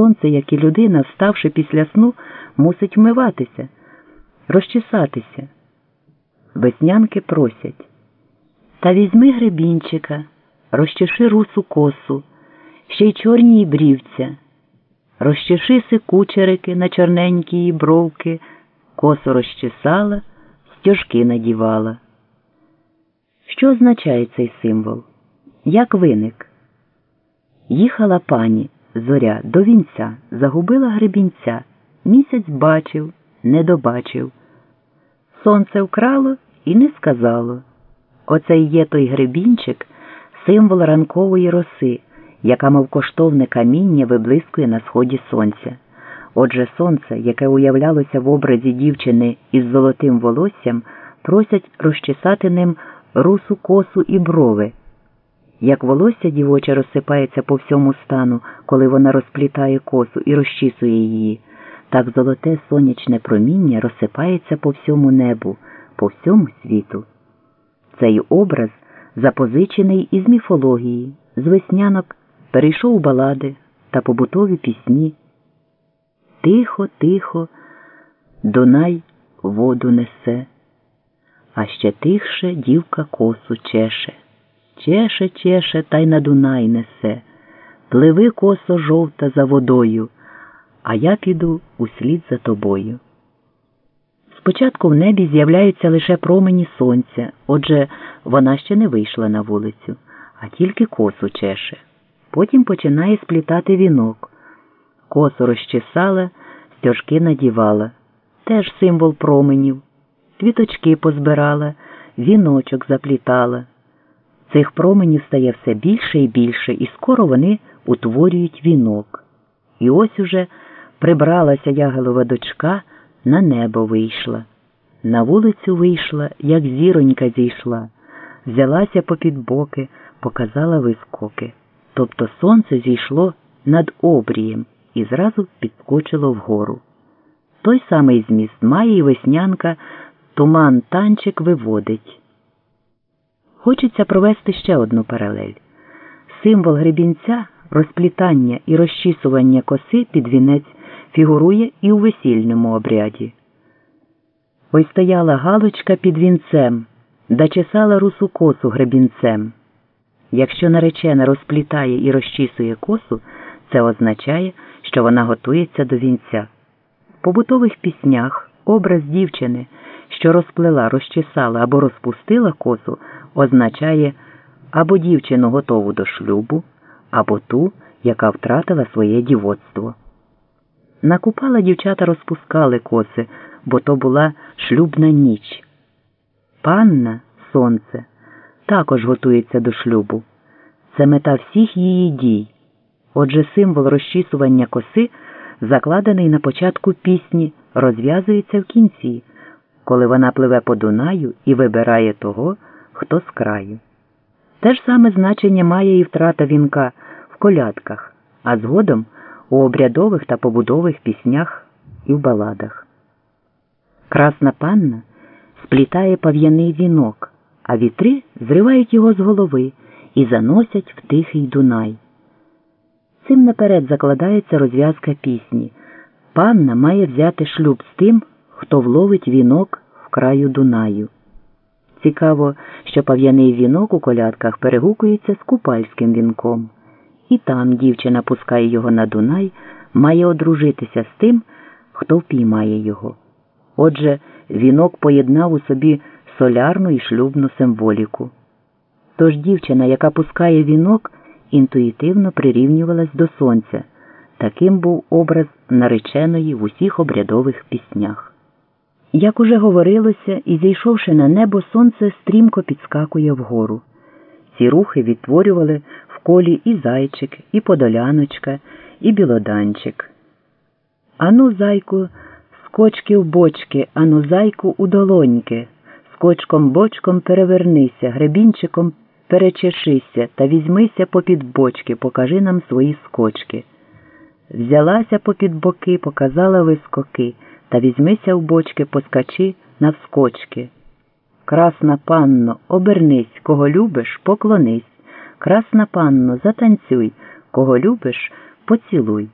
сонце, як і людина, вставши після сну, мусить вмиватися, розчесатися. Веснянки просять. Та візьми гребінчика, розчеши русу косу, ще й чорні її брівця, розчеши си кучерики на чорненькі її бровки, косу розчесала, стяжки надівала. Що означає цей символ? Як виник? Їхала пані зоря до вінця, загубила гребінця. Місяць бачив, не добачив. Сонце вкрало і не сказало. Оце й є той гребінчик, символ ранкової роси, яка, мов коштовне каміння, виблискує на сході сонця. Отже, сонце, яке уявлялося в образі дівчини із золотим волоссям, просять розчесати ним русу косу і брови. Як волосся дівоче розсипається по всьому стану, коли вона розплітає косу і розчісує її, так золоте сонячне проміння розсипається по всьому небу, по всьому світу. Цей образ запозичений із міфології, з веснянок перейшов у балади та побутові пісні. Тихо, тихо, Дунай воду несе, а ще тихше дівка косу чеше. Чеше, чеше, та й на Дунай несе. Пливи косо жовта за водою, а я піду услід за тобою. Спочатку в небі з'являються лише промені сонця, отже, вона ще не вийшла на вулицю, а тільки косу чеше. Потім починає сплітати вінок. Косу розчесала, стяжки надівала, теж символ променів, квіточки позбирала, віночок заплітала. Цих променів стає все більше і більше, і скоро вони утворюють вінок. І ось уже прибралася ягелова дочка, на небо вийшла. На вулицю вийшла, як зіронька зійшла, взялася попід боки, показала вискоки. Тобто сонце зійшло над обрієм і зразу підскочило вгору. Той самий зміст має і веснянка туман танчик виводить. Хочеться провести ще одну паралель. Символ гребінця, розплітання і розчісування коси під вінець фігурує і у весільному обряді. Ой стояла галочка під вінцем, да чесала русу косу гребінцем. Якщо наречена розплітає і розчісує косу, це означає, що вона готується до вінця. В побутових піснях образ дівчини, що розплела, розчесала або розпустила косу, означає або дівчину готову до шлюбу, або ту, яка втратила своє дівоцтво. На купала дівчата розпускали коси, бо то була шлюбна ніч. Панна сонце також готується до шлюбу. Це мета всіх її дій. Отже, символ розчісування коси, закладений на початку пісні, розв'язується в кінці, коли вона пливе по Дунаю і вибирає того, хто з краю. Те ж саме значення має і втрата вінка в колядках, а згодом у обрядових та побудових піснях і в баладах. Красна панна сплітає пав'яний вінок, а вітри зривають його з голови і заносять в тихий Дунай. Цим наперед закладається розв'язка пісні. Панна має взяти шлюб з тим, хто вловить вінок в краю Дунаю. Цікаво, що пав'яний вінок у колядках перегукується з купальським вінком. І там дівчина пускає його на Дунай, має одружитися з тим, хто впіймає його. Отже, вінок поєднав у собі солярну і шлюбну символіку. Тож дівчина, яка пускає вінок, інтуїтивно прирівнювалась до сонця. Таким був образ нареченої в усіх обрядових піснях. Як уже говорилося, і зійшовши на небо, сонце стрімко підскакує вгору. Ці рухи відтворювали в колі і зайчик, і подоляночка, і білоданчик. Ану, зайку, скочки в бочки, ану, зайку у долоньки, скочком бочком перевернися, гребінчиком перечешися та візьмися попід бочки, покажи нам свої скочки. Взялася попід боки, показала вискоки, та візьмися в бочки, поскачи навскочки. Красна панно, обернись, кого любиш, поклонись. Красна панно, затанцюй, кого любиш, поцілуй.